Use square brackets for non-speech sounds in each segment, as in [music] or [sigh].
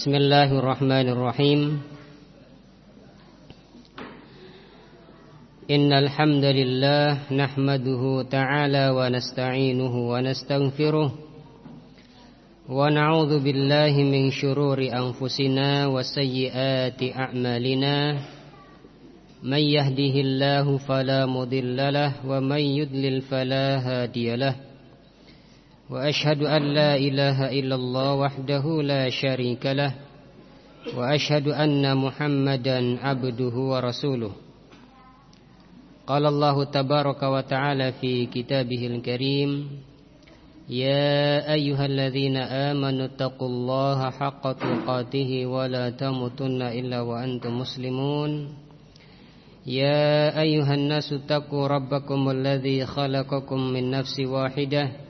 بسم الله الرحمن الرحيم. إن الحمد لله نحمده تعالى ونستعينه ونستغفره ونعوذ بالله من شرور أنفسنا وسيئات أعمالنا. من يهده الله فلا مضل له ومن يضلل فلا هادي له. وأشهد أن لا إله إلا الله وحده لا شريك له وأشهد أن محمدا عبده ورسوله. قال الله تبارك وتعالى في كتابه الكريم يا أيها الذين آمنوا اتقوا الله حق تقاته ولا تموتن إلا وأنتم مسلمون. يا أيها الناس اتقوا ربكم الذي خلقكم من نفس واحدة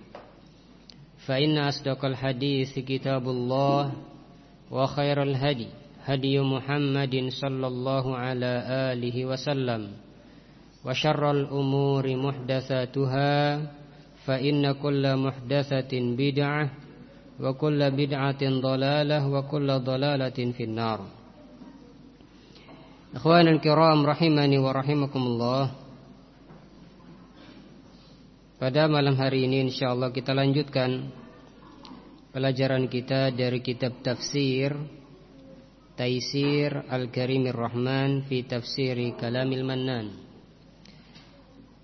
فإن أصدق الحديث كتاب الله وخير الهدي هدي محمد صلى الله على آله وسلم. وشر الأمور محدثاتها فإن كل محدثة بدعة وكل بدعة ضلالة وكل ضلالة في النار. Ikhwanul kiram rahimani wa rahimakumullah Pada malam hari ini insyaallah kita lanjutkan Pelajaran kita dari kitab tafsir Taisir Al-Karimir Rahman Fi tafsiri Kalamil Mannan.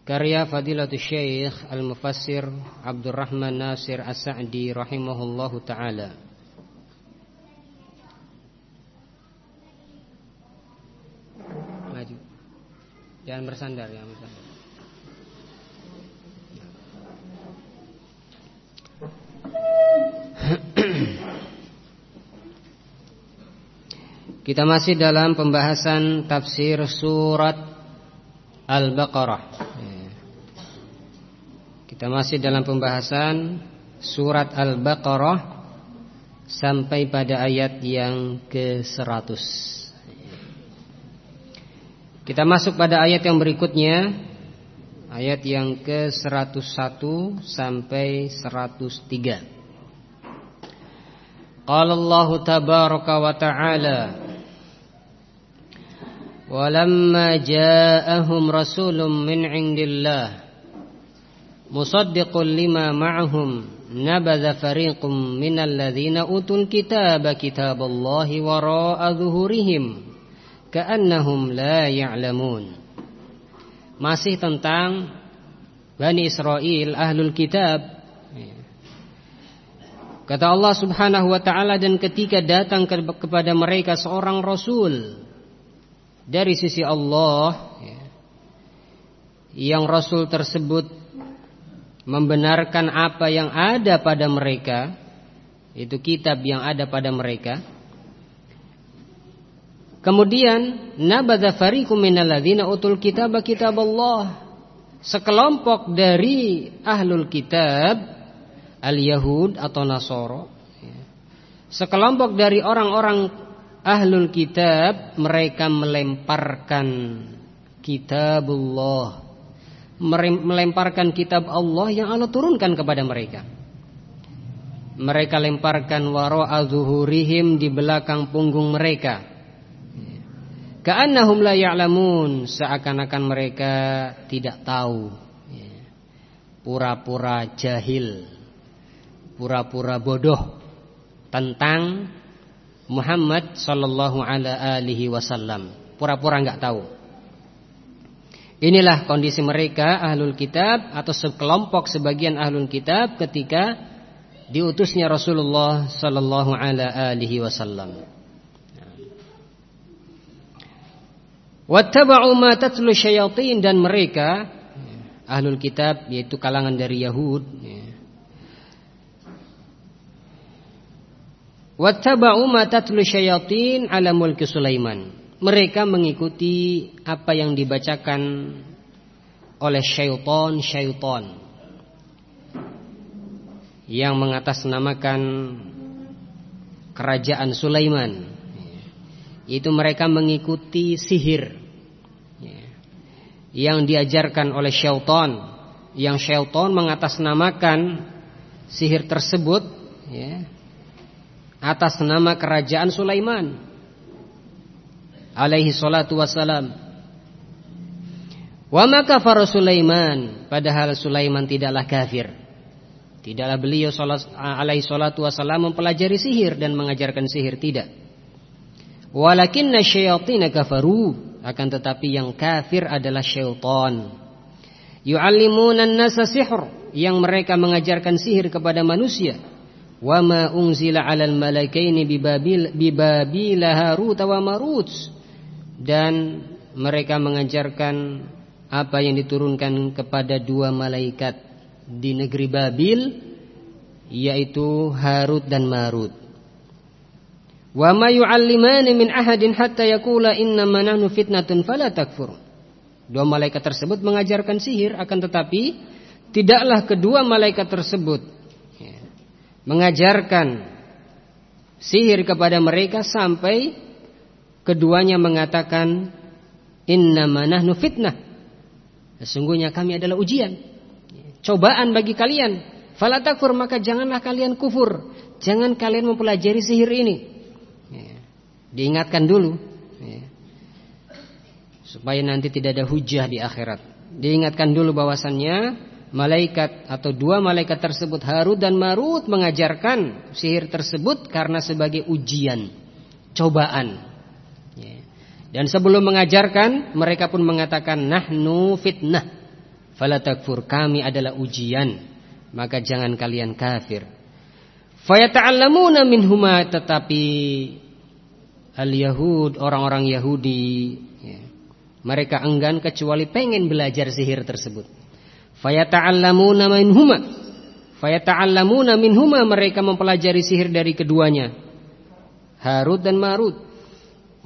Karya Fadilatul Syekh Al-Mufassir Abdurrahman Nasir As-Sa'di Rahimahullahu Ta'ala. Jangan bersandar ya bersandar. [clears throat] Kita masih dalam pembahasan tafsir surat Al-Baqarah. Kita masih dalam pembahasan surat Al-Baqarah sampai pada ayat yang ke-100. Kita masuk pada ayat yang berikutnya Ayat yang ke-101 sampai 103 Qala Allah tabaraka wa ta'ala Walamma ja'ahum rasulun min indillah Musaddiqun lima ma'ahum Nabadha fariqum minal ladhina utul kitaba kitaballahi wara'a zuhurihim ka'annahum la ya'lamun. Masih tentang Bani Israel ahlul kitab. Kata Allah Subhanahu wa taala dan ketika datang ke, kepada mereka seorang rasul dari sisi Allah yang rasul tersebut membenarkan apa yang ada pada mereka itu kitab yang ada pada mereka Kemudian nabadha fariqum minal ladzina utul kitaba kitaballah. Sekelompok dari ahlul kitab al-Yahud atau Nasoro Sekelompok dari orang-orang ahlul kitab mereka melemparkan kitabullah. Melemparkan kitab Allah yang Allah turunkan kepada mereka. Mereka lemparkan wara'a zuhurihim di belakang punggung mereka Ka'annahum la ya'lamun. Seakan-akan mereka tidak tahu. Ya. Pura-pura jahil. Pura-pura bodoh Tentang Muhammad sallallahu alaihi wasallam. Pura-pura enggak tahu. Inilah kondisi mereka ahlul kitab Atau sekelompok sebagian ahlul kitab Ketika diutusnya Rasulullah sallallahu alaihi wasallam Wattaba'u ma tatlu syayatin dan mereka ahlul kitab yaitu kalangan dari Yahud Wattaba'u ma tatlu syayatin ala mulki Sulaiman. Mereka mengikuti apa yang dibacakan oleh syaitan-syaitan yang mengatasnamakan kerajaan Sulaiman. Itu mereka mengikuti sihir yang diajarkan oleh syaitan, yang syaitan mengatasnamakan sihir tersebut ya, atas nama kerajaan Sulaiman alaihi salatu wassalam. Wa maka Sulaiman padahal Sulaiman tidaklah kafir. Tidaklah beliau alaihi salatu wassalam mempelajari sihir dan mengajarkan sihir tidak. Walakinna syayatin kafaru akan tetapi yang kafir adalah syaitan. Yu'allimuna an-nasa sihr yang mereka mengajarkan sihir kepada manusia wa ma unzila 'alal malakaini bibabil bibabil harut wa marut dan mereka mengajarkan apa yang diturunkan kepada dua malaikat di negeri Babil yaitu Harut dan Marut. Wa ma yu'allimani min ahadin hatta yaqula inna nahnu fitnatun fala takfur. Dua malaikat tersebut mengajarkan sihir akan tetapi tidaklah kedua malaikat tersebut mengajarkan sihir kepada mereka sampai keduanya mengatakan inna nahnu fitnah. Sesungguhnya kami adalah ujian, cobaan bagi kalian. Fala takfur maka janganlah kalian kufur. Jangan kalian mempelajari sihir ini. Diingatkan dulu supaya nanti tidak ada hujah di akhirat. Diingatkan dulu bahwasannya malaikat atau dua malaikat tersebut Harut dan Marut mengajarkan sihir tersebut karena sebagai ujian, cobaan. Ya. Dan sebelum mengajarkan mereka pun mengatakan nahnu fitnah. Fala takfur kami adalah ujian, maka jangan kalian kafir. Fayata'allamuna minhuma tetapi al-Yahud orang-orang Yahudi ya, mereka enggan kecuali pengen belajar sihir tersebut. Fayata'allamuna minhuma. Fayata'allamuna minhuma mereka mempelajari sihir dari keduanya. Harut dan Marut.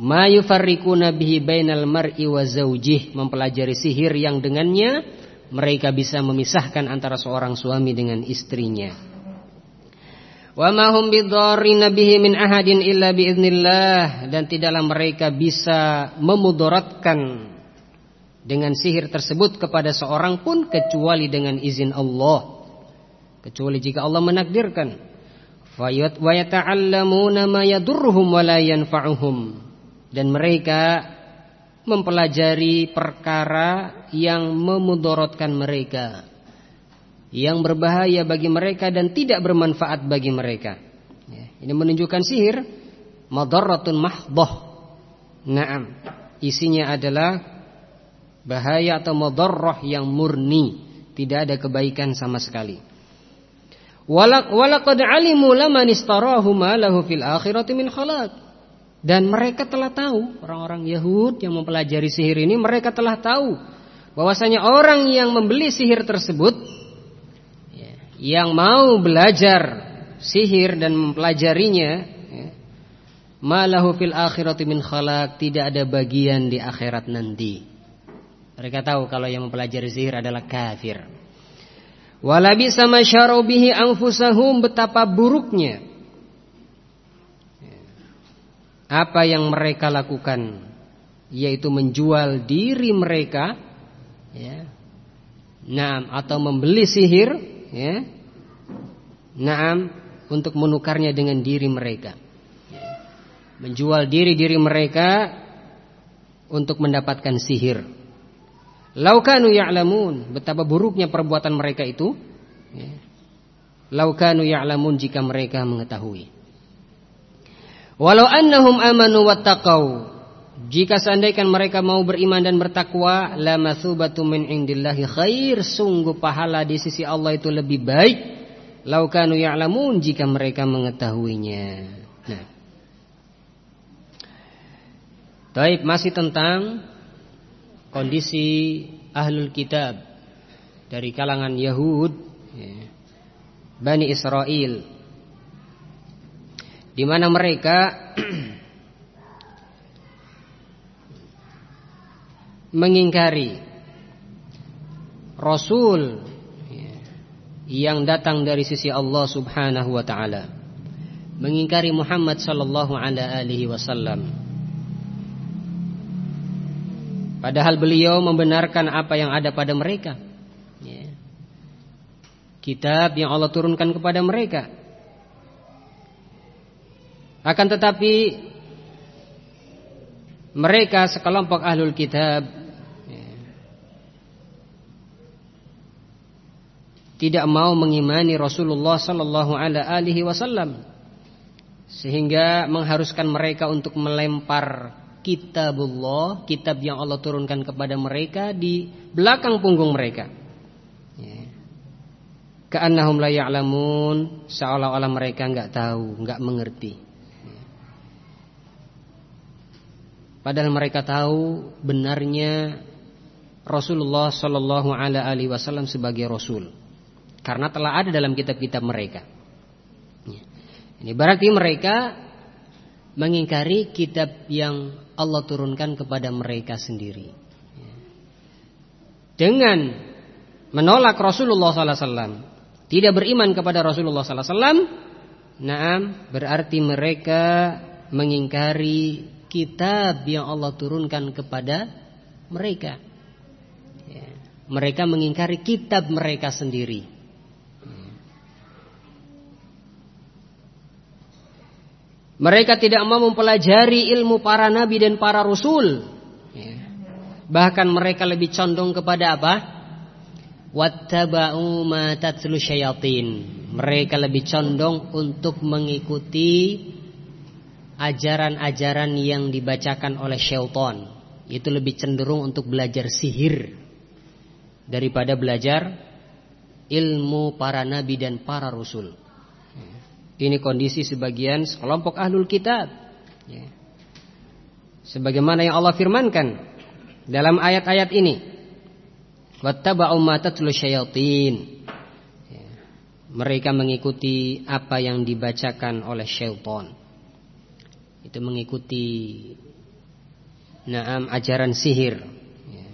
Ma yufarriquna bihi bainal mar'i wa zaujih, mempelajari sihir yang dengannya mereka bisa memisahkan antara seorang suami dengan istrinya. Wa ma hum bihi min ahadin dan tidaklah mereka bisa memudaratkan dengan sihir tersebut kepada seorang pun kecuali dengan izin Allah. Kecuali jika Allah menakdirkan. Yata'allamuna ma yadurruhum wa la yanfa'uhum. Dan mereka mempelajari perkara yang memudorotkan mereka. Yang berbahaya bagi mereka dan tidak bermanfaat bagi mereka. Ya, ini menunjukkan sihir madarratun mahdoh. Naam. Isinya adalah bahaya atau madarrah yang murni, tidak ada kebaikan sama sekali. Walaqad alimu laman istarahu ma lahu fil akhirati min khalaq. Dan mereka telah tahu orang-orang Yahud yang mempelajari sihir ini mereka telah tahu bahwasanya orang yang membeli sihir tersebut yang mau belajar sihir dan mempelajarinya ya, malahu fil akhirati min khalaq tidak ada bagian di akhirat nanti. Mereka tahu kalau yang mempelajari sihir adalah kafir. Walabi sama syarobihi angfusahum betapa buruknya apa yang mereka lakukan yaitu menjual diri mereka ya Naam atau membeli sihir ya Naam untuk menukarnya dengan diri mereka menjual diri-diri mereka untuk mendapatkan sihir Laukanu ya'lamun betapa buruknya perbuatan mereka itu. Ya. Laukanu ya'lamun jika mereka mengetahui. Walau annahum amanu wattaqau jika seandainya mereka mau beriman dan bertakwa la masubatu min indillahi khair sungguh pahala di sisi Allah itu lebih baik laukanu ya'lamun jika mereka mengetahuinya. Nah. Taib masih tentang kondisi ahlul kitab dari kalangan Yahud ya, Bani Israel di mana mereka [clears throat] mengingkari Rasul yang datang dari sisi Allah Subhanahu wa taala mengingkari Muhammad sallallahu alaihi wasallam. Padahal beliau membenarkan apa yang ada pada mereka. Ya. kitab yang Allah turunkan kepada mereka. Akan tetapi mereka sekelompok ahlul kitab tidak mau mengimani Rasulullah sallallahu alaihi wasallam sehingga mengharuskan mereka untuk melempar kitabullah, kitab yang Allah turunkan kepada mereka di belakang punggung mereka. Ya. Ka'annahum la ya'lamun, seolah-olah mereka enggak tahu, enggak mengerti. Ya. Padahal mereka tahu benarnya Rasulullah sallallahu alaihi wasallam sebagai rasul karena telah ada dalam kitab-kitab mereka. Ya. Ini berarti mereka mengingkari kitab yang Allah turunkan kepada mereka sendiri. Ya. Dengan menolak Rasulullah SAW, tidak beriman kepada Rasulullah SAW, naam berarti mereka mengingkari kitab yang Allah turunkan kepada mereka. Ya. Mereka mengingkari kitab mereka sendiri. Mereka tidak mau mempelajari ilmu para nabi dan para rasul. Ya. Bahkan mereka lebih condong kepada apa? Wattaba'u ma tatlu syayatin. Mereka lebih condong untuk mengikuti ajaran-ajaran yang dibacakan oleh syaitan. Itu lebih cenderung untuk belajar sihir daripada belajar ilmu para nabi dan para rasul. Ini kondisi sebagian sekelompok ahlul kitab. Ya. Sebagaimana yang Allah firmankan dalam ayat-ayat ini. Wattaba'u ma tatlu syayatin. Ya. Mereka mengikuti apa yang dibacakan oleh syaitan. Itu mengikuti naam ajaran sihir ya.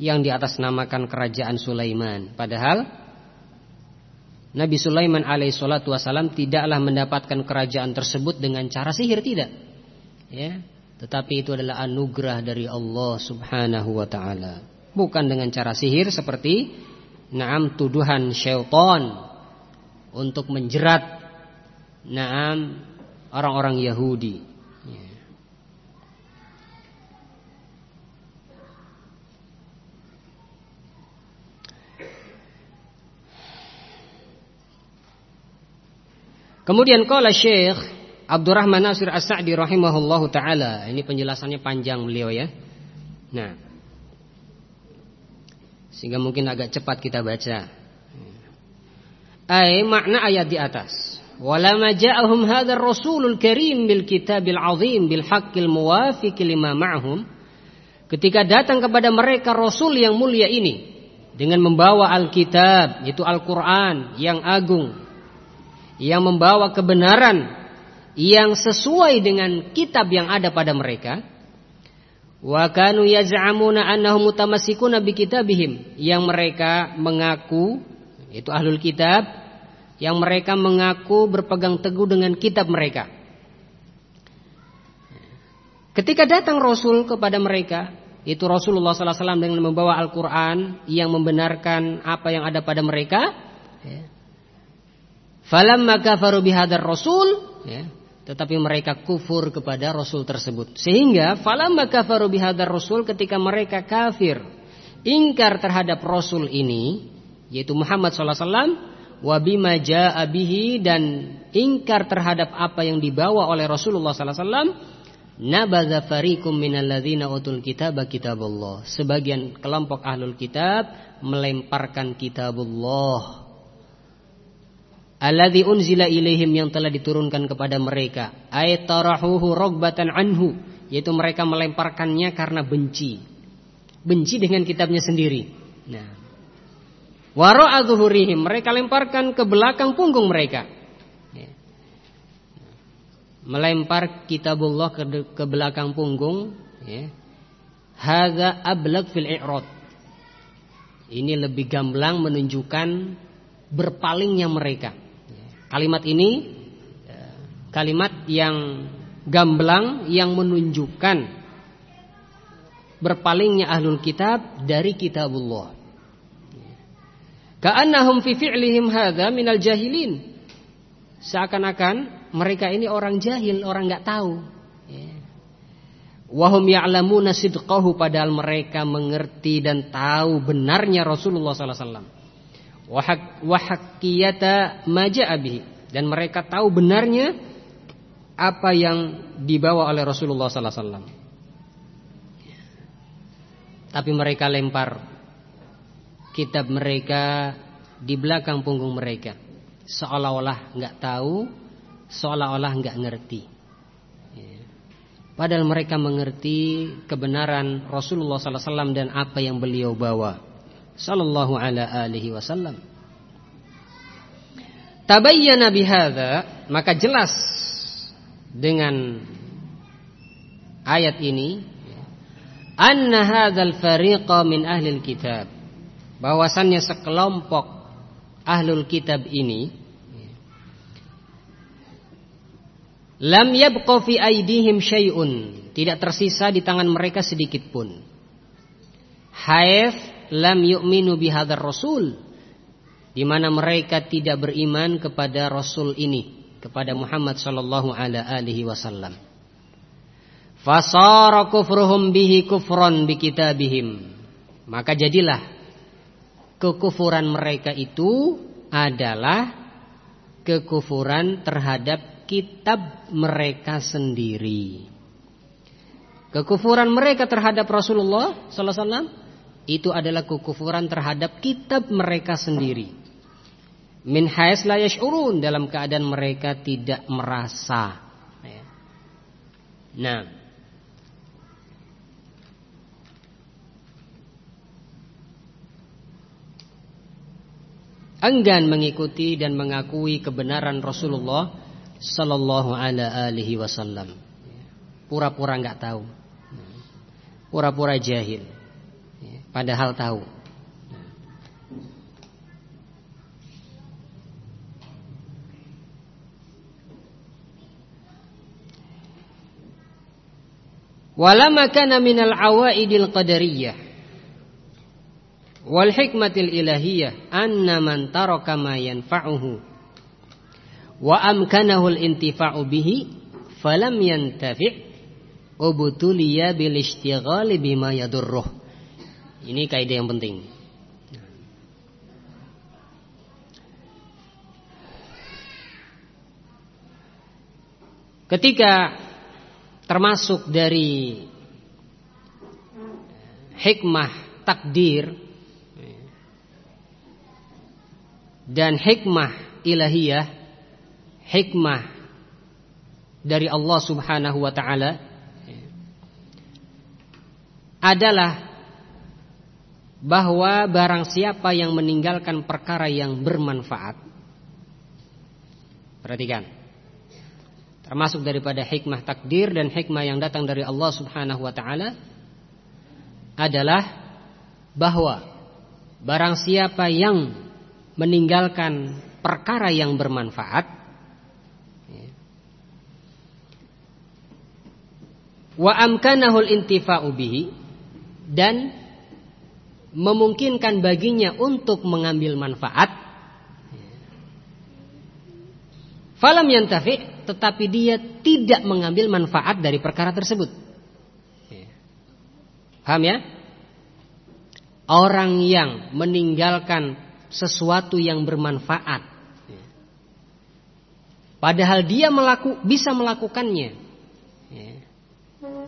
yang di atas namakan kerajaan Sulaiman. Padahal Nabi Sulaiman alaihissalatu wassalam tidaklah mendapatkan kerajaan tersebut dengan cara sihir tidak. Ya, tetapi itu adalah anugerah dari Allah Subhanahu wa taala. Bukan dengan cara sihir seperti naam tuduhan syaitan untuk menjerat naam orang-orang Yahudi. Kemudian kala Syekh Abdurrahman Nasir As-Sa'di rahimahullahu taala. Ini penjelasannya panjang beliau ya. Nah. Sehingga mungkin agak cepat kita baca. Ai makna ayat di atas. Walama ja'ahum hadzal rasulul karim bil kitabil azim bil haqqil muwafiq lima ma'hum. Ketika datang kepada mereka rasul yang mulia ini dengan membawa Alkitab, yaitu Al-Qur'an yang agung yang membawa kebenaran yang sesuai dengan kitab yang ada pada mereka. Wa kanu yaz'amuna annahum mutamassikuna bi kitabihim yang mereka mengaku itu ahlul kitab yang mereka mengaku berpegang teguh dengan kitab mereka. Ketika datang rasul kepada mereka itu Rasulullah sallallahu alaihi wasallam dengan membawa Al-Qur'an yang membenarkan apa yang ada pada mereka ya, Falamma kafaru bihadar rasul ya, tetapi mereka kufur kepada rasul tersebut. Sehingga falamma kafaru bihadar rasul ketika mereka kafir ingkar terhadap rasul ini yaitu Muhammad sallallahu alaihi wasallam dan ingkar terhadap apa yang dibawa oleh Rasulullah sallallahu alaihi wasallam minalladzina utul kitaba kitaballah sebagian kelompok ahlul kitab melemparkan kitabullah alladzi unzila ilaihim yang telah diturunkan kepada mereka. Ay tarahuhu anhu. Yaitu mereka melemparkannya karena benci. Benci dengan kitabnya sendiri. Nah. Wara'a mereka lemparkan ke belakang punggung mereka. Ya. melempar kitabullah ke, ke belakang punggung. Ya. Hadza ablag fil i'rad. Ini lebih gamblang menunjukkan berpalingnya mereka kalimat ini kalimat yang gamblang yang menunjukkan berpalingnya ahlul kitab dari kitabullah. Ka'annahum fi fi'lihim hadza minal jahilin. Seakan-akan mereka ini orang jahil, orang enggak tahu. Wahum ya'lamuna sidqahu padahal mereka mengerti dan tahu benarnya Rasulullah sallallahu alaihi wasallam. Wa haqqiyata dan mereka tahu benarnya apa yang dibawa oleh Rasulullah sallallahu alaihi wasallam. Tapi mereka lempar kitab mereka di belakang punggung mereka. Seolah-olah nggak tahu, seolah-olah nggak ngerti. Ya. Padahal mereka mengerti kebenaran Rasulullah SAW dan apa yang beliau bawa. Sallallahu ala alihi wasallam. Tabayyana bihadza maka jelas dengan ayat ini anna hadzal fariqa min ahlil kitab. Bahwasannya sekelompok ahlul kitab ini lam yabqa fi aidihim syai'un. Tidak tersisa di tangan mereka sedikit pun. Haif lam yu'minu bihadzal rasul di mana mereka tidak beriman kepada rasul ini kepada Muhammad sallallahu alaihi wasallam Fasara kufruhum bihi kufron bi kitabihim. Maka jadilah kekufuran mereka itu adalah kekufuran terhadap kitab mereka sendiri. Kekufuran mereka terhadap Rasulullah sallallahu alaihi wasallam itu adalah kekufuran terhadap kitab mereka sendiri. Min hais la yash'urun dalam keadaan mereka tidak merasa. Ya. Nah, enggan mengikuti dan mengakui kebenaran Rasulullah sallallahu alaihi wasallam. Pura-pura enggak tahu. Pura-pura jahil. Padahal tahu. Walama kana minal awaidil qadariyah. Wal hikmatil ilahiyah anna man taraka ma yanfa'uhu. Wa amkanahu al intifa'u bihi falam yantafi' ubutuliya bil istighali bima yadurruh ini kaidah yang penting. Ketika termasuk dari hikmah takdir dan hikmah ilahiyah hikmah dari Allah Subhanahu wa taala adalah bahwa barang siapa yang meninggalkan perkara yang bermanfaat perhatikan termasuk daripada hikmah takdir dan hikmah yang datang dari Allah Subhanahu wa taala adalah bahwa barang siapa yang meninggalkan perkara yang bermanfaat wa amkanahul intifa'u bihi dan memungkinkan baginya untuk mengambil manfaat falam yantafi tetapi dia tidak mengambil manfaat dari perkara tersebut paham ya orang yang meninggalkan sesuatu yang bermanfaat. Padahal dia melaku, bisa melakukannya.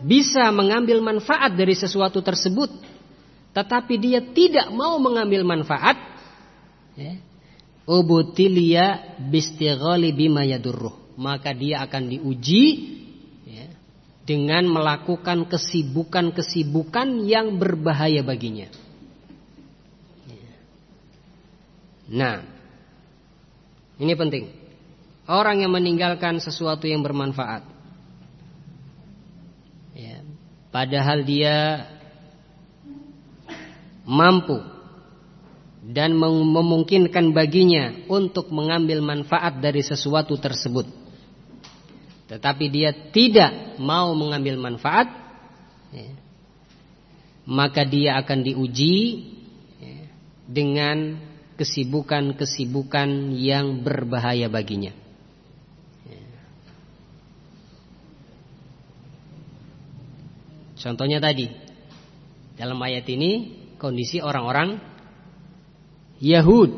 Bisa mengambil manfaat dari sesuatu tersebut. Tetapi dia tidak mau mengambil manfaat. Ubutilia bistighali bima yadurruh. Maka dia akan diuji dengan melakukan kesibukan-kesibukan yang berbahaya baginya. Nah, ini penting. orang yang meninggalkan sesuatu yang bermanfaat. Ya, padahal dia mampu dan memungkinkan baginya untuk mengambil manfaat dari sesuatu tersebut. Tetapi dia tidak mau mengambil manfaat, ya, maka dia akan diuji ya, dengan kesibukan-kesibukan yang berbahaya baginya. Contohnya tadi dalam ayat ini kondisi orang-orang Yahud.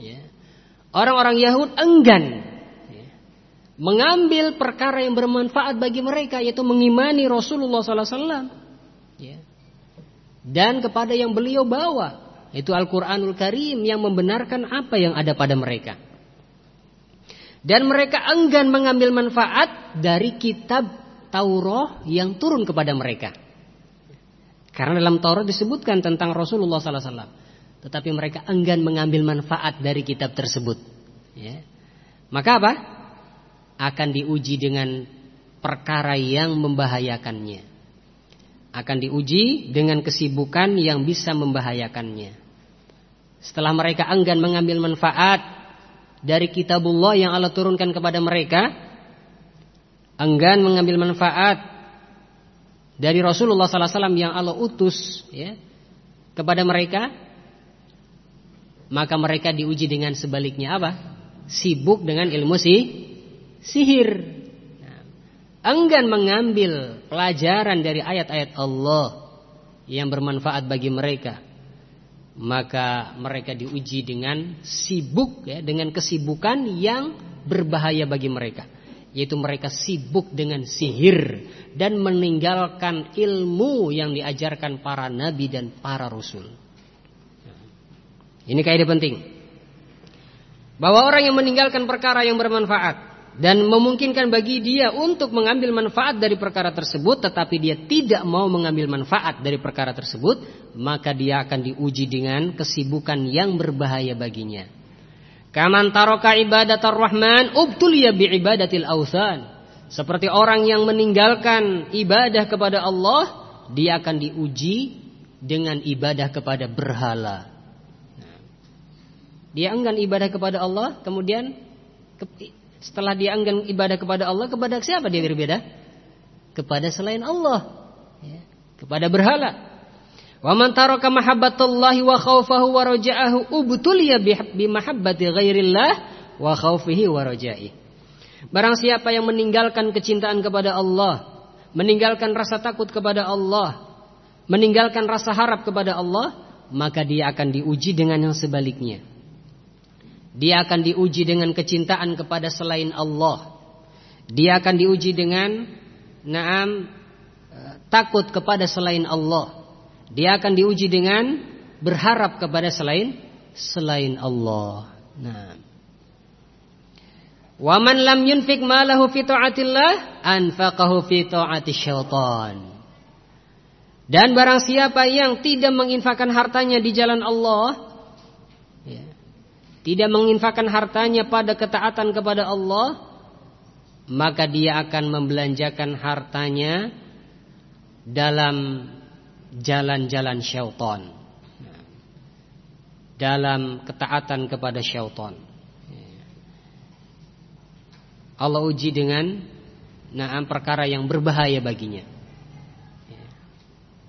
Ya. Orang-orang Yahud enggan ya, mengambil perkara yang bermanfaat bagi mereka yaitu mengimani Rasulullah SAW ya. dan kepada yang beliau bawa itu Al-Quranul Karim yang membenarkan apa yang ada pada mereka. Dan mereka enggan mengambil manfaat dari kitab Taurat yang turun kepada mereka. Karena dalam Taurat disebutkan tentang Rasulullah sallallahu alaihi wasallam, tetapi mereka enggan mengambil manfaat dari kitab tersebut. Ya. Maka apa? Akan diuji dengan perkara yang membahayakannya. Akan diuji dengan kesibukan yang bisa membahayakannya. Setelah mereka enggan mengambil manfaat dari kitabullah yang Allah turunkan kepada mereka, enggan mengambil manfaat dari Rasulullah wasallam yang Allah utus ya kepada mereka maka mereka diuji dengan sebaliknya apa? Sibuk dengan ilmu si sihir. Nah, enggan mengambil pelajaran dari ayat-ayat Allah yang bermanfaat bagi mereka. Maka mereka diuji dengan sibuk ya, dengan kesibukan yang berbahaya bagi mereka yaitu mereka sibuk dengan sihir dan meninggalkan ilmu yang diajarkan para nabi dan para rasul. Ini kaidah penting. Bahwa orang yang meninggalkan perkara yang bermanfaat dan memungkinkan bagi dia untuk mengambil manfaat dari perkara tersebut tetapi dia tidak mau mengambil manfaat dari perkara tersebut, maka dia akan diuji dengan kesibukan yang berbahaya baginya. Kaman taraka ibadatar rahman ubtuliya bi ibadatil awthan. Seperti orang yang meninggalkan ibadah kepada Allah, dia akan diuji dengan ibadah kepada berhala. Dia enggan ibadah kepada Allah, kemudian setelah dia enggan ibadah kepada Allah, kepada siapa dia beribadah? Kepada selain Allah, ya, kepada berhala. Wa man taraka wa khaufahu wa raja'ahu ubtuliya bi mahabbati ghairillah wa khaufihi wa raja'i. Barang siapa yang meninggalkan kecintaan kepada Allah, meninggalkan rasa takut kepada Allah, meninggalkan rasa harap kepada Allah, maka dia akan diuji dengan yang sebaliknya. Dia akan diuji dengan kecintaan kepada selain Allah. Dia akan diuji dengan naam eh, takut kepada selain Allah. Dia akan diuji dengan berharap kepada selain selain Allah. Nah. Wa lam yunfik malahu fi taatillah anfaqahu fi taati syaitan. Dan barang siapa yang tidak menginfakkan hartanya di jalan Allah, ya, tidak menginfakkan hartanya pada ketaatan kepada Allah, maka dia akan membelanjakan hartanya dalam jalan-jalan syaitan dalam ketaatan kepada syaitan. Allah uji dengan naam perkara yang berbahaya baginya.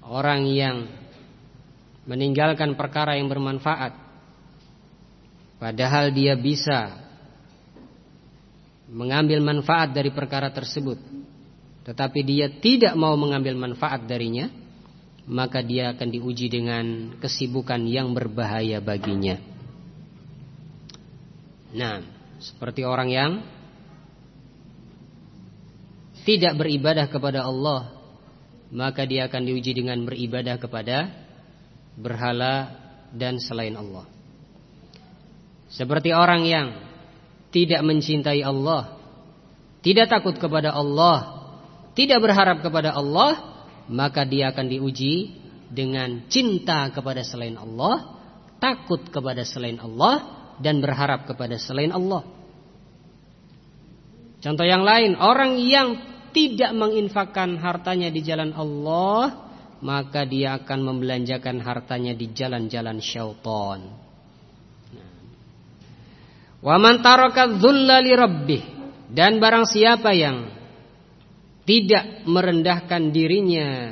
Orang yang meninggalkan perkara yang bermanfaat padahal dia bisa mengambil manfaat dari perkara tersebut tetapi dia tidak mau mengambil manfaat darinya maka dia akan diuji dengan kesibukan yang berbahaya baginya. Nah, seperti orang yang tidak beribadah kepada Allah, maka dia akan diuji dengan beribadah kepada berhala dan selain Allah. Seperti orang yang tidak mencintai Allah, tidak takut kepada Allah, tidak berharap kepada Allah, maka dia akan diuji dengan cinta kepada selain Allah, takut kepada selain Allah dan berharap kepada selain Allah. Contoh yang lain, orang yang tidak menginfakkan hartanya di jalan Allah, maka dia akan membelanjakan hartanya di jalan-jalan syaitan. Wa man taraka rabbih dan barang siapa yang tidak merendahkan dirinya,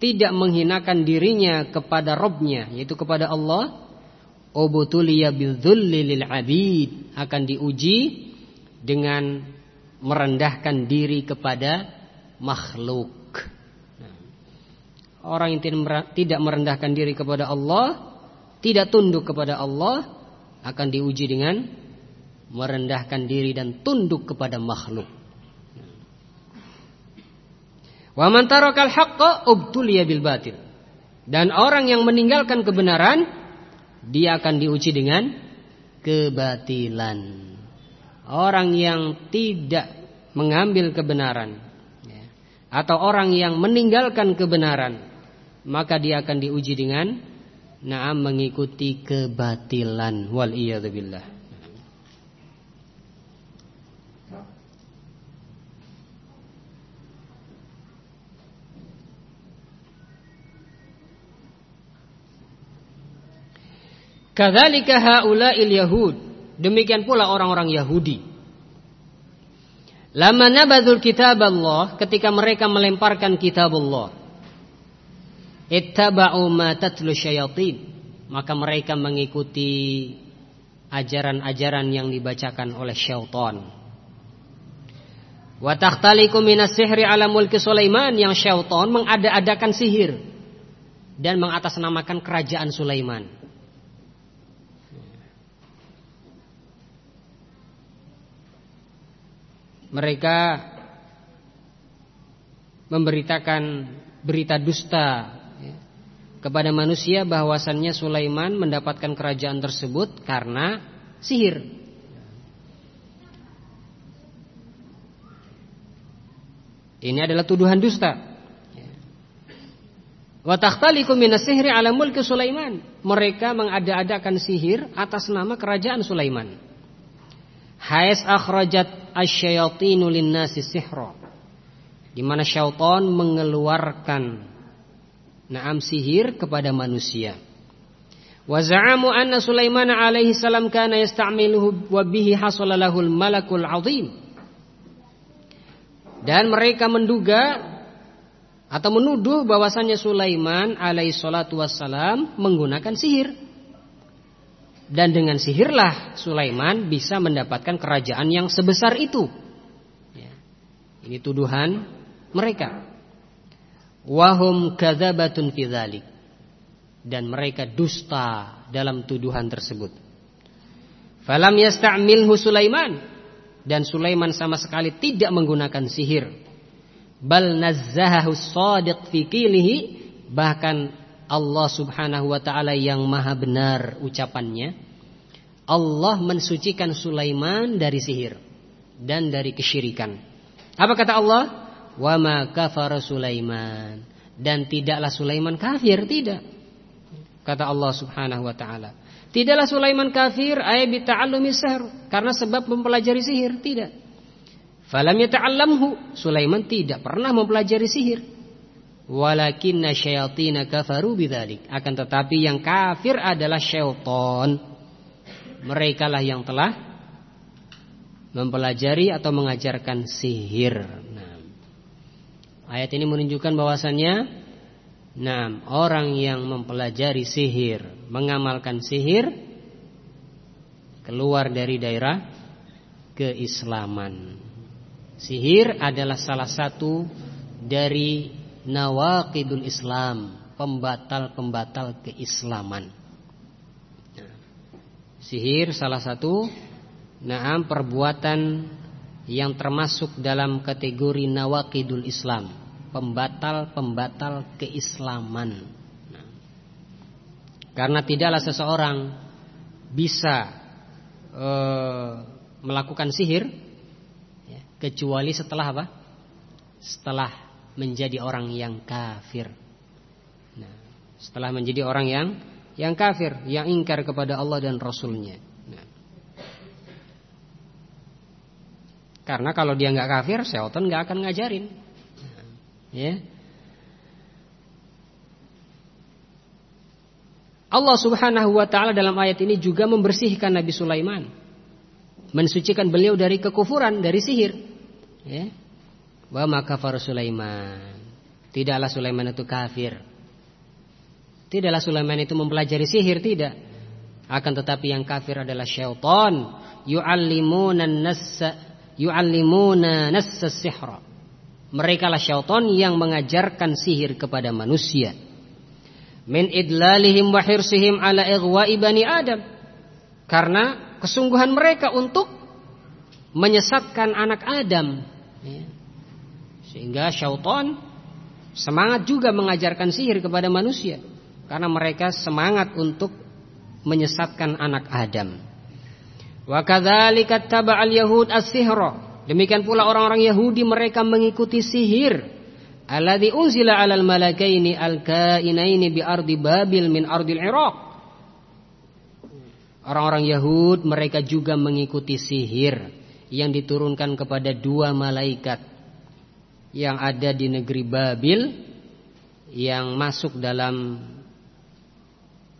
tidak menghinakan dirinya kepada Robnya, yaitu kepada Allah, ubutuliya bidzulli lil abid akan diuji dengan merendahkan diri kepada makhluk. Orang yang tidak merendahkan diri kepada Allah, tidak tunduk kepada Allah, akan diuji dengan merendahkan diri dan tunduk kepada makhluk. Wa man tarakal ubtuliya. Dan orang yang meninggalkan kebenaran dia akan diuji dengan kebatilan. Orang yang tidak mengambil kebenaran ya, atau orang yang meninggalkan kebenaran maka dia akan diuji dengan naam mengikuti kebatilan wal iyadzubillah. Kadzalika haula'il yahud. Demikian pula orang-orang Yahudi. Lama nabadzul kitab Allah ketika mereka melemparkan kitab Allah ittaba'u ma tatlu syayatin. Maka mereka mengikuti ajaran-ajaran yang dibacakan oleh syaitan. Wa takhtaliku minas sihri ala mulki Sulaiman yang syaitan mengada-adakan sihir. Dan mengatasnamakan kerajaan Sulaiman mereka memberitakan berita dusta kepada manusia bahwasannya Sulaiman mendapatkan kerajaan tersebut karena sihir. Ini adalah tuduhan dusta. Wa takhtaliku minas sihri ala mulki Sulaiman. Mereka mengada-adakan sihir atas nama kerajaan Sulaiman. Hais akhrajat asyayatinu linnasi sihra. Di mana syaitan mengeluarkan Naam sihir kepada manusia. Wa za'amu anna Sulaiman alaihi salam kana yasta'miluhu wa bihi hasala lahul malakul azim. Dan mereka menduga atau menuduh bahwasannya Sulaiman alaihi salatu wassalam menggunakan sihir. Dan dengan sihirlah Sulaiman bisa mendapatkan kerajaan yang sebesar itu. Ya. Ini tuduhan mereka wahum kadzabatun fi dan mereka dusta dalam tuduhan tersebut. Falam yasta'milhu Sulaiman dan Sulaiman sama sekali tidak menggunakan sihir. Bal nazzahahu shadiq fi bahkan Allah Subhanahu wa taala yang maha benar ucapannya. Allah mensucikan Sulaiman dari sihir dan dari kesyirikan. Apa kata Allah? wa ma Sulaiman. Dan tidaklah Sulaiman kafir tidak. Kata Allah Subhanahu wa taala. Tidaklah Sulaiman kafir ay bi ta'allumi sihr. Karena sebab mempelajari sihir tidak. Falam yata'allamhu. Sulaiman tidak pernah mempelajari sihir walakinna syayatin kafaru bidzalik. Akan tetapi yang kafir adalah syaitan. Mereka lah yang telah mempelajari atau mengajarkan sihir. Ayat ini menunjukkan bahwasannya Nah, orang yang mempelajari sihir, mengamalkan sihir keluar dari daerah keislaman. Sihir adalah salah satu dari nawaqidul Islam, pembatal-pembatal keislaman. Sihir salah satu naam perbuatan yang termasuk dalam kategori nawakidul Islam, pembatal-pembatal keislaman. karena tidaklah seseorang bisa e, melakukan sihir ya, kecuali setelah apa? Setelah menjadi orang yang kafir. Nah, setelah menjadi orang yang yang kafir, yang ingkar kepada Allah dan Rasulnya. Karena kalau dia nggak kafir, syaitan nggak akan ngajarin. Ya. Allah Subhanahu wa taala dalam ayat ini juga membersihkan Nabi Sulaiman. Mensucikan beliau dari kekufuran, dari sihir. Ya. Wa makafar Sulaiman. Tidaklah Sulaiman itu kafir. Tidaklah Sulaiman itu mempelajari sihir, tidak. Akan tetapi yang kafir adalah syaitan. Yu'allimuna nassa yu'allimuna nassa sihra. Mereka lah syaitan yang mengajarkan sihir kepada manusia min idlalihim wa hirsihim ala ighwa'i bani Adam. Karena kesungguhan mereka untuk menyesatkan anak Adam. Ya. Sehingga syaitan semangat juga mengajarkan sihir kepada manusia. Karena mereka semangat untuk menyesatkan anak Adam. Wa kadzalika taba'al yahud as-sihra. Demikian pula orang-orang Yahudi mereka mengikuti sihir alladzi unzila 'alal malakaini al-kainaini bi ardi Babil min ardil Iraq. Orang-orang Yahud mereka juga mengikuti sihir yang diturunkan kepada dua malaikat yang ada di negeri Babil yang masuk dalam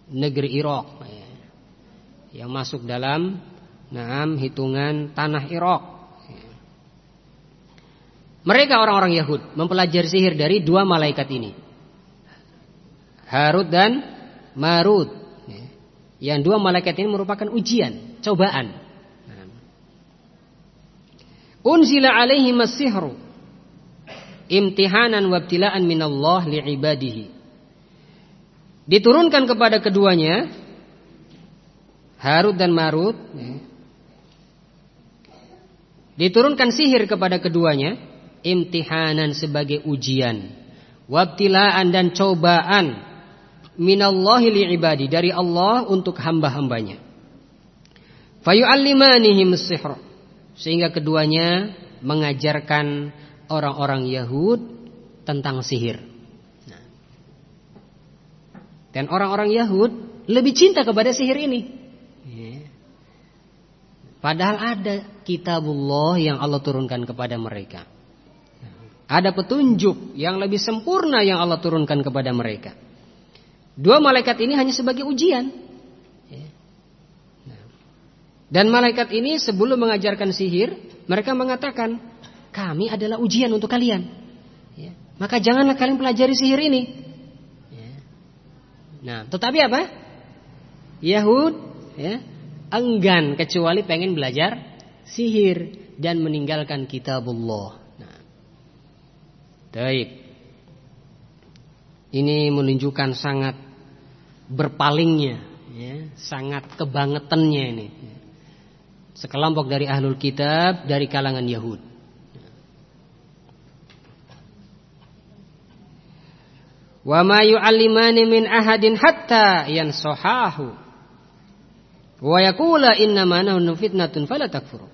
negeri Irak yang masuk dalam naam hitungan tanah Irak mereka orang-orang Yahud mempelajari sihir dari dua malaikat ini. Harut dan Marut. Yang dua malaikat ini merupakan ujian, cobaan. Unzila alaihi masihru imtihanan wabtilaan minallah li'ibadihi. Diturunkan kepada keduanya Harut dan Marut Diturunkan sihir kepada keduanya imtihanan sebagai ujian, wabtilaan dan cobaan minallahi li'ibadi dari Allah untuk hamba-hambanya. Fayu'allimanihim sihr sehingga keduanya mengajarkan orang-orang Yahud tentang sihir. Nah. Dan orang-orang Yahud lebih cinta kepada sihir ini. Ya. Padahal ada kitabullah yang Allah turunkan kepada mereka. Ada petunjuk yang lebih sempurna yang Allah turunkan kepada mereka. Dua malaikat ini hanya sebagai ujian. Ya. Nah. Dan malaikat ini sebelum mengajarkan sihir, mereka mengatakan, kami adalah ujian untuk kalian. Ya. Maka janganlah kalian pelajari sihir ini. Ya. Nah, tetapi apa? Yahud ya, enggan kecuali pengen belajar sihir dan meninggalkan kitabullah. Baik. Ini menunjukkan sangat berpalingnya, ya, sangat kebangetannya ini. Sekelompok dari ahlul kitab dari kalangan Yahud. Wa ma yu'allimani min ahadin hatta yansahahu. Wa yaqula inna ma nahnu fitnatun fala takfur.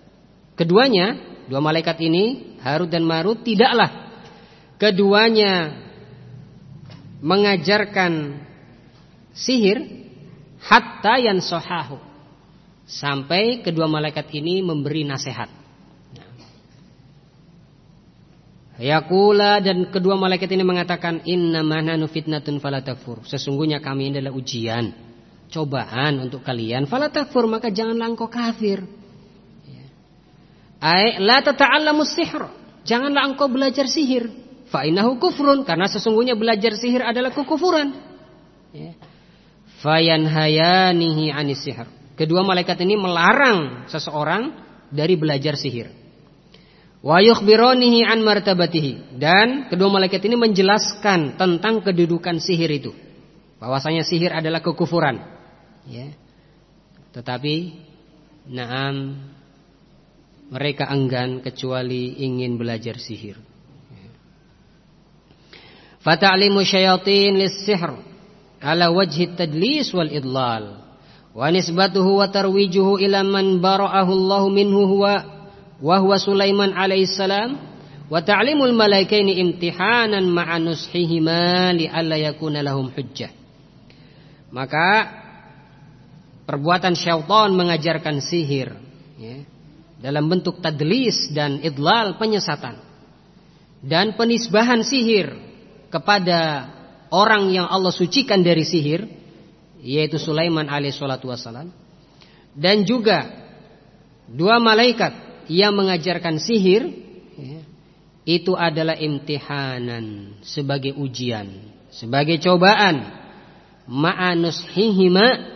Keduanya, dua malaikat ini, Harut dan Marut tidaklah keduanya mengajarkan sihir hatta yang sohahu sampai kedua malaikat ini memberi nasihat. Yakula dan kedua malaikat ini mengatakan inna mananu fitnatun falatakfur. Sesungguhnya kami adalah ujian, cobaan untuk kalian. Falatakfur maka janganlah engkau kafir. Ai la tata'allamus sihr. Janganlah engkau belajar sihir. Fa'inahu kufrun karena sesungguhnya belajar sihir adalah kekufuran. Ya. Fayanhayanihi. Kedua malaikat ini melarang seseorang dari belajar sihir. Wa yukhbironihi an martabatihi dan kedua malaikat ini menjelaskan tentang kedudukan sihir itu. Bahwasanya sihir adalah kekufuran. Ya. Tetapi naam mereka enggan kecuali ingin belajar sihir. Fata'limu syayatin lis-sihr ala wajhi tadlis wal idlal wa nisbatuhu wa tarwijuhu ila man bara'ahu Allah minhu huwa wa huwa Sulaiman alaihi salam. Wa ta'limul malaikaini imtihanan ma'a nushihima li alla yakuna lahum hujjah. Maka perbuatan syaitan mengajarkan sihir ya. dalam bentuk tadlis dan idlal penyesatan. Dan penisbahan sihir kepada orang yang Allah sucikan dari sihir yaitu Sulaiman alaihissalatu wassalam. Dan juga dua malaikat yang mengajarkan sihir ya, itu adalah imtihanan sebagai ujian sebagai cobaan ma'anus hihima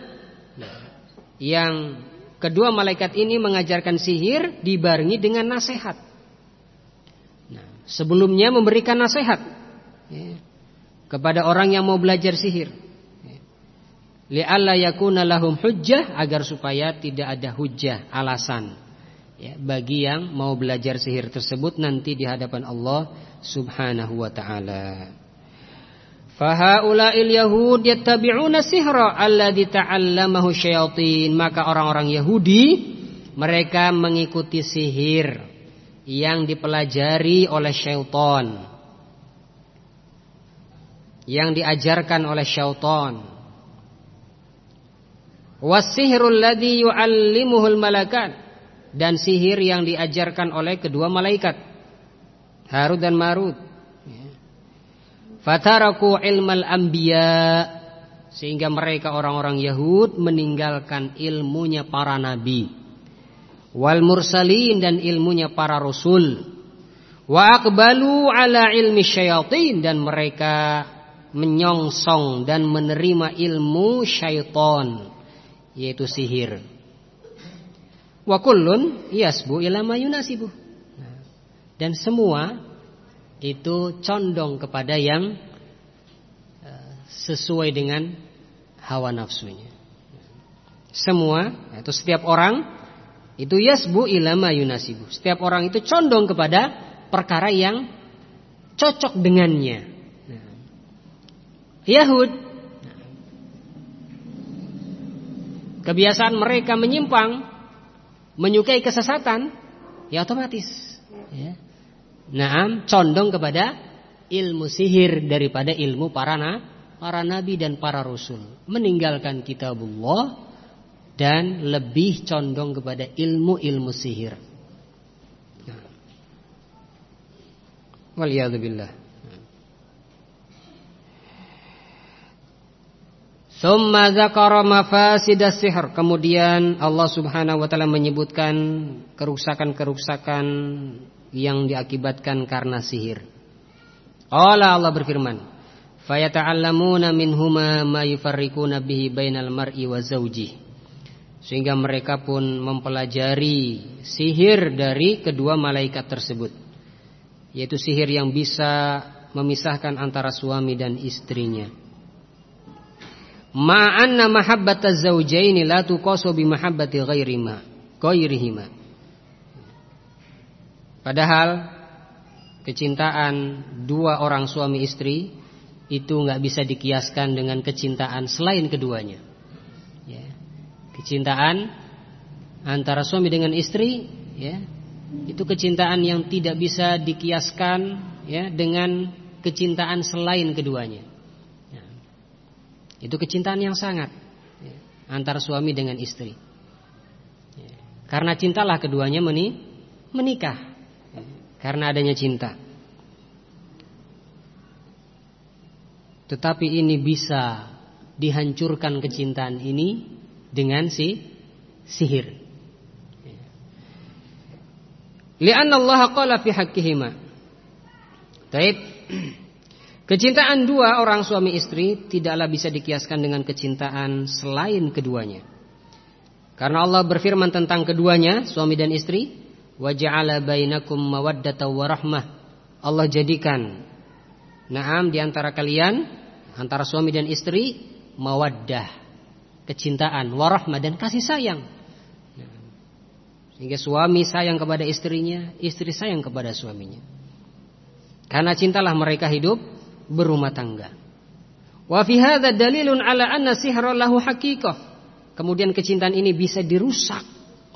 yang kedua malaikat ini mengajarkan sihir dibarengi dengan nasihat. Nah, sebelumnya memberikan nasihat ya, kepada orang yang mau belajar sihir. Ya. Li'alla yakuna lahum hujjah agar supaya tidak ada hujjah alasan ya, bagi yang mau belajar sihir tersebut nanti di hadapan Allah Subhanahu wa taala. Fahaula'il Yahud yattabi'una sihra alladhi ta'allamahu syayatin. Maka orang-orang Yahudi mereka mengikuti sihir yang dipelajari oleh syaitan. Yang diajarkan oleh syaitan. Wasihrul ladhi yu'allimuhul malakat. Dan sihir yang diajarkan oleh kedua malaikat. Harut dan Marut. Fataraku ilmal anbiya sehingga mereka orang-orang Yahud meninggalkan ilmunya para nabi wal mursalin dan ilmunya para rasul wa aqbalu ala ilmi syayatin dan mereka menyongsong dan menerima ilmu syaitan yaitu sihir wa kullun yasbu ila yunasibu dan semua itu condong kepada yang eh, sesuai dengan hawa nafsunya. Semua itu setiap orang itu yasbu ilama yunasibu. Setiap orang itu condong kepada perkara yang cocok dengannya. Yahud kebiasaan mereka menyimpang, menyukai kesesatan, ya otomatis. Ya. Naam, condong kepada ilmu sihir daripada ilmu para na, para nabi dan para rasul. Meninggalkan kitabullah dan lebih condong kepada ilmu-ilmu sihir. Waliyadzubillah. Summa zakara sihr. Kemudian Allah Subhanahu wa taala menyebutkan kerusakan-kerusakan yang diakibatkan karena sihir. Allah Allah berfirman, "Fayata'allamuna minhuma ma yufarriquna bihi bainal mar'i wa zawjihi." Sehingga mereka pun mempelajari sihir dari kedua malaikat tersebut. Yaitu sihir yang bisa memisahkan antara suami dan istrinya. Ma'anna mahabbata zawjaini la tuqasu bi mahabbati ghairima, ghairihima. Padahal kecintaan dua orang suami istri itu nggak bisa dikiaskan dengan kecintaan selain keduanya. Ya. Kecintaan antara suami dengan istri, ya, itu kecintaan yang tidak bisa dikiaskan ya dengan kecintaan selain keduanya. Ya. Itu kecintaan yang sangat ya, antara suami dengan istri. Ya. Karena cintalah keduanya menikah karena adanya cinta. Tetapi ini bisa dihancurkan kecintaan ini dengan si sihir. Lianna Allah qala fi haqqihima. Taib. [clears throat] Kecintaan dua orang suami istri tidaklah bisa dikiaskan dengan kecintaan selain keduanya. Karena Allah berfirman tentang keduanya, suami dan istri, wa ja'ala bainakum mawaddata wa rahmah. Allah jadikan Naam di antara kalian antara suami dan istri mawaddah, kecintaan, warahmah dan kasih sayang. Sehingga suami sayang kepada istrinya, istri sayang kepada suaminya. Karena cintalah mereka hidup berumah tangga. Wa fi hadza dalilun ala anna sihra lahu haqiqah. Kemudian kecintaan ini bisa dirusak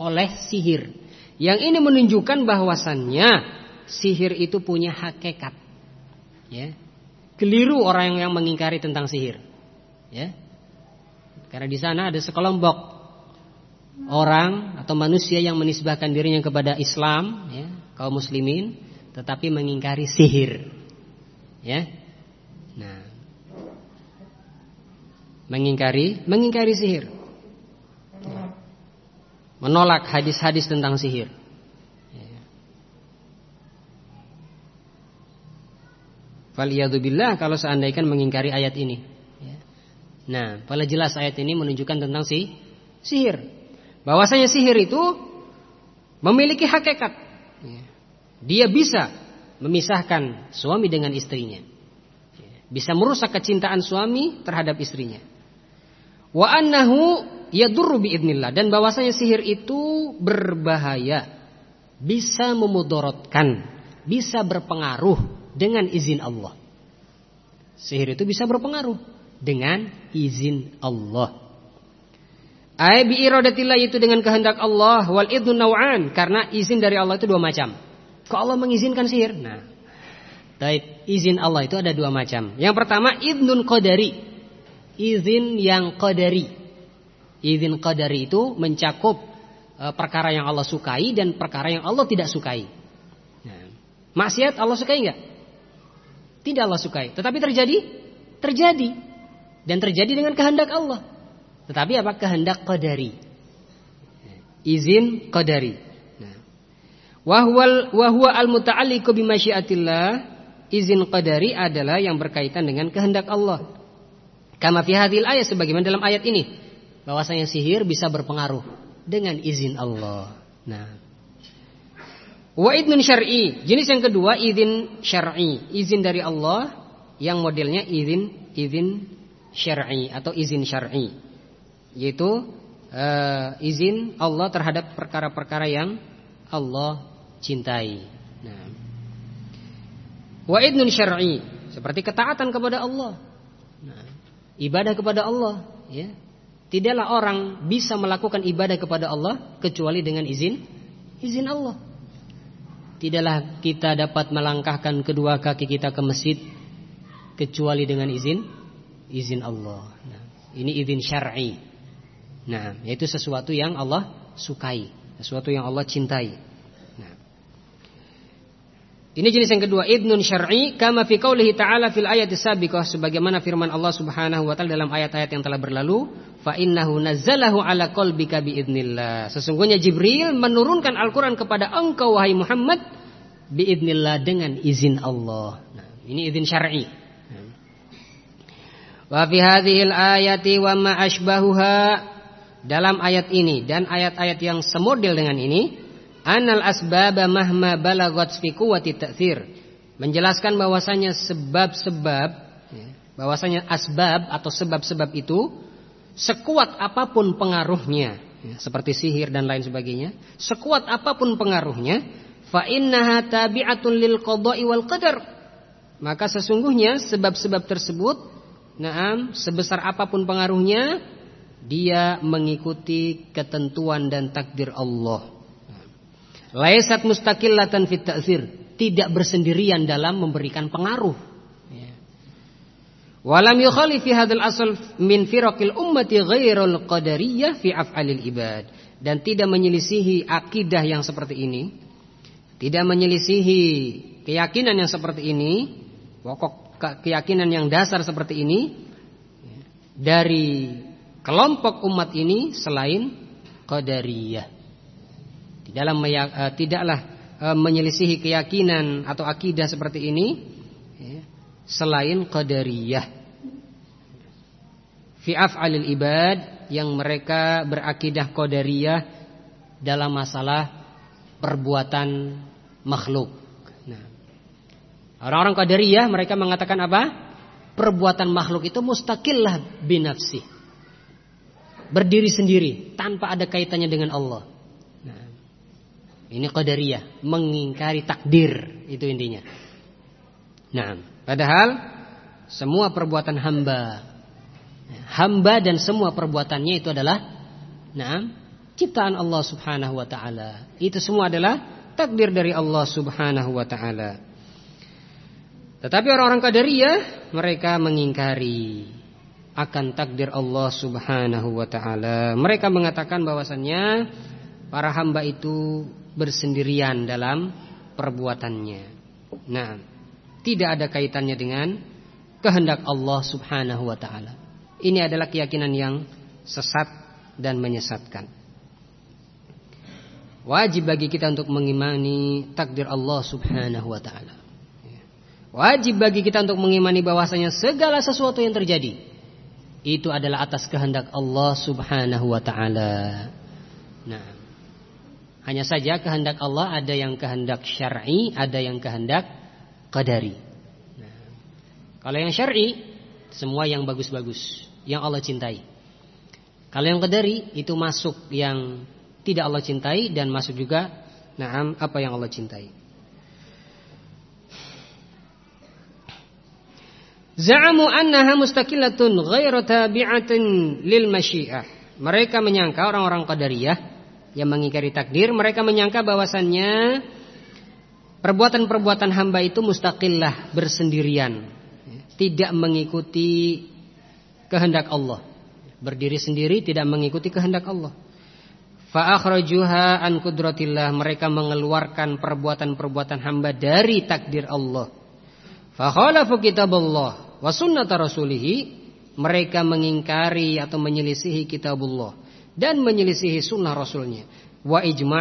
oleh sihir. Yang ini menunjukkan bahwasannya sihir itu punya hakikat. Ya. Keliru orang yang mengingkari tentang sihir. Ya. Karena di sana ada sekelompok orang atau manusia yang menisbahkan dirinya kepada Islam, ya, kaum muslimin, tetapi mengingkari sihir. Ya. Nah. Mengingkari, mengingkari sihir. Menolak hadis-hadis tentang sihir. Faliyadzubillah kalau seandainya mengingkari ayat ini. Nah, pada jelas ayat ini menunjukkan tentang si sihir. Bahwasanya sihir itu memiliki hakikat. Dia bisa memisahkan suami dengan istrinya. Ya. Bisa merusak kecintaan suami terhadap istrinya. Wa annahu yadurru biidnillah dan bahwasanya sihir itu berbahaya, bisa memudorotkan, bisa berpengaruh dengan izin Allah. Sihir itu bisa berpengaruh dengan izin Allah. Ai bi iradatillah itu dengan kehendak Allah wal idnu naw'an karena izin dari Allah itu dua macam. Kok Allah mengizinkan sihir? Nah, Taib izin Allah itu ada dua macam. Yang pertama idnun qadari. Izin yang qadari. Izin qadari itu mencakup e, perkara yang Allah sukai dan perkara yang Allah tidak sukai. Nah, maksiat Allah sukai enggak? Tidak Allah sukai. Tetapi terjadi? Terjadi. Dan terjadi dengan kehendak Allah. Tetapi apa? Kehendak qadari. Izin qadari. Nah. Wahwal wahwa al-muta'alliqu bimasyiatillah. Izin qadari adalah yang berkaitan dengan kehendak Allah. Kama fi hadhil ayat sebagaimana dalam ayat ini bahwasanya sihir bisa berpengaruh dengan izin Allah. Nah, Wa idnun syar'i. Jenis yang kedua izin syar'i, izin dari Allah yang modelnya izin izin syar'i atau izin syar'i. Yaitu uh, izin Allah terhadap perkara-perkara yang Allah cintai. Nah. Wa idnun syar'i seperti ketaatan kepada Allah. Nah, ibadah kepada Allah, ya. Tidaklah orang bisa melakukan ibadah kepada Allah kecuali dengan izin izin Allah. Tidaklah kita dapat melangkahkan kedua kaki kita ke masjid kecuali dengan izin izin Allah. Nah, ini izin syar'i. Nah, yaitu sesuatu yang Allah sukai, sesuatu yang Allah cintai. Ini jenis yang kedua, ibnun syar'i kama fi qaulihi ta'ala fil ayati sabiqah sebagaimana firman Allah Subhanahu wa taala dalam ayat-ayat yang telah berlalu, fa innahu nazzalahu ala qalbika biidznillah. Sesungguhnya Jibril menurunkan Al-Qur'an kepada engkau wahai Muhammad biidznillah dengan izin Allah. Nah, ini izin syar'i. Wa fi hadhil ayati wa ma ashbahuha dalam ayat ini dan ayat-ayat yang semodel dengan ini anal asbaba mahma balagat fi quwwati ta'thir menjelaskan bahwasanya sebab-sebab ya, bahwasanya asbab atau sebab-sebab itu sekuat apa pun pengaruhnya ya, seperti sihir dan lain sebagainya, sekuat apa pun pengaruhnya, fa innaha tabi'atun lil qada'i wal qadar. Maka sesungguhnya sebab-sebab tersebut, naam, sebesar apa pun pengaruhnya, dia mengikuti ketentuan dan takdir Allah. Laisat mustaqillatan fit ta'zir, tidak bersendirian dalam memberikan pengaruh. Walam yukhali fi hadzal asal min firaqil ummati ghairul qadariyah fi af'alil ibad. Dan tidak menyelisihi akidah yang seperti ini, tidak menyelisihi keyakinan yang seperti ini, pokok keyakinan yang dasar seperti ini dari kelompok umat ini selain qadariyah. Dalam uh, tidaklah uh, menyelisihi keyakinan atau akidah seperti ini selain qadariyah fi af'alil ibad yang mereka berakidah qadariyah dalam masalah perbuatan makhluk. Nah, orang-orang qadariyah mereka mengatakan apa? Perbuatan makhluk itu mustaqillah binafsi. Berdiri sendiri tanpa ada kaitannya dengan Allah. Ini qadariyah, mengingkari takdir itu intinya. Nah, Padahal semua perbuatan hamba hamba dan semua perbuatannya itu adalah nah, ciptaan Allah Subhanahu wa taala. Itu semua adalah takdir dari Allah Subhanahu wa taala. Tetapi orang-orang Qadariyah mereka mengingkari akan takdir Allah Subhanahu wa taala. Mereka mengatakan bahwasannya para hamba itu bersendirian dalam perbuatannya. Nah, tidak ada kaitannya dengan kehendak Allah Subhanahu wa taala. Ini adalah keyakinan yang sesat dan menyesatkan. Wajib bagi kita untuk mengimani takdir Allah Subhanahu wa taala. Wajib bagi kita untuk mengimani bahwasanya segala sesuatu yang terjadi itu adalah atas kehendak Allah Subhanahu wa taala. Nah, hanya saja kehendak Allah ada yang kehendak syar'i, ada yang kehendak qadari. Kalau yang syar'i semua yang bagus-bagus, yang Allah cintai. Kalau yang qadari itu masuk yang tidak Allah cintai dan masuk juga naam apa yang Allah cintai. Za'amu annaha mustaqillatun ghairu tabi'atin lil masyiah. Mereka menyangka orang-orang Qadariyah yang mengingkari takdir, mereka menyangka bahwasannya perbuatan-perbuatan hamba itu mustaqillah, bersendirian, tidak mengikuti kehendak Allah. Berdiri sendiri tidak mengikuti kehendak Allah. Fa'akhrajuha an kudratillah Mereka mengeluarkan perbuatan-perbuatan hamba dari takdir Allah Fakhalafu kitab Allah Wa sunnata rasulihi Mereka mengingkari atau menyelisihi kitab Allah Dan menyelisihi sunnah rasulnya. Wa ijma'